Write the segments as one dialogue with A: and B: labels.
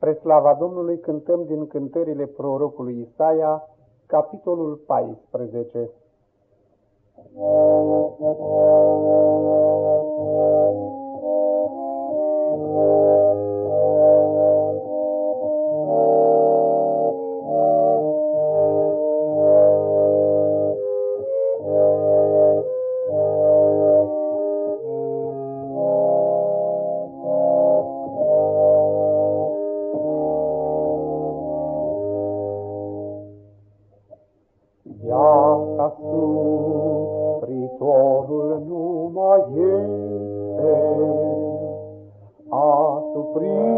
A: Spre slava Domnului cântăm din cântările prorocului Isaia, capitolul 14. Iată supritorul nu mai este, asuprirea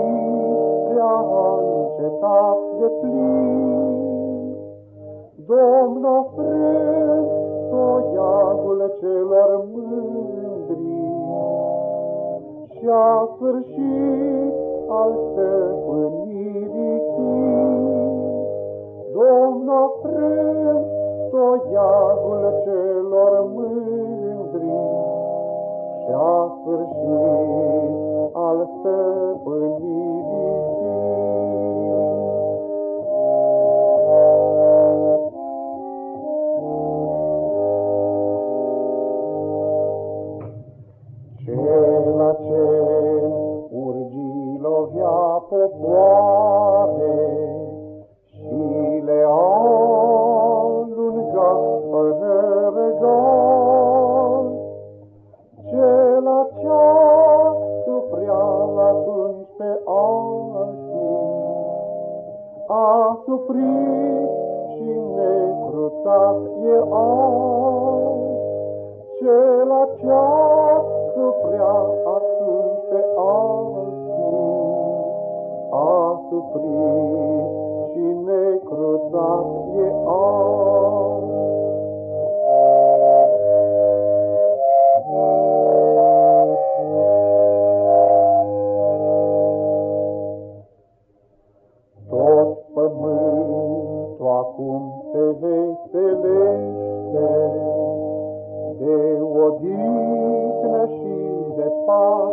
A: a încetat de plin. Domn ofrând toiagul celor mândri și-a sfârșit al stăpânirii Domn ofrând toiagul celor a suprit și necruțat e azi, cela ce-a suprea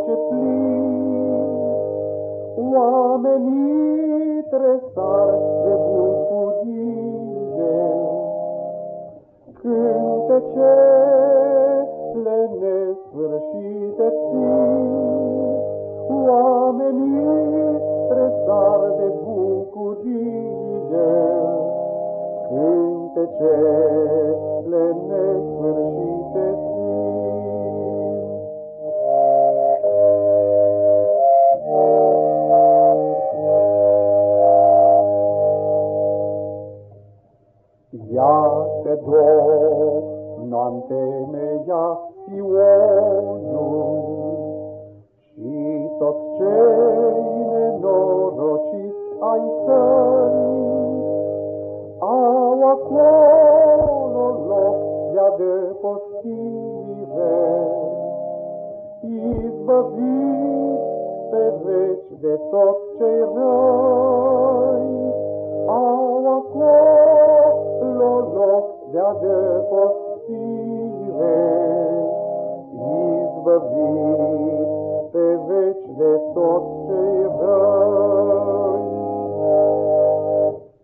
A: pace plin. Oamenii tresar de bucurie, cântecele nesfârșite țin. Oamenii tresar de bucurie, cântecele nesfârșite Iată, Domnul, întemeiat Sionul și toți cei nenorociți ai săi, au acolo loc de adăpostire, izbăvit pe veci de toți cei răi. Au acolo adăpostire, izbăvit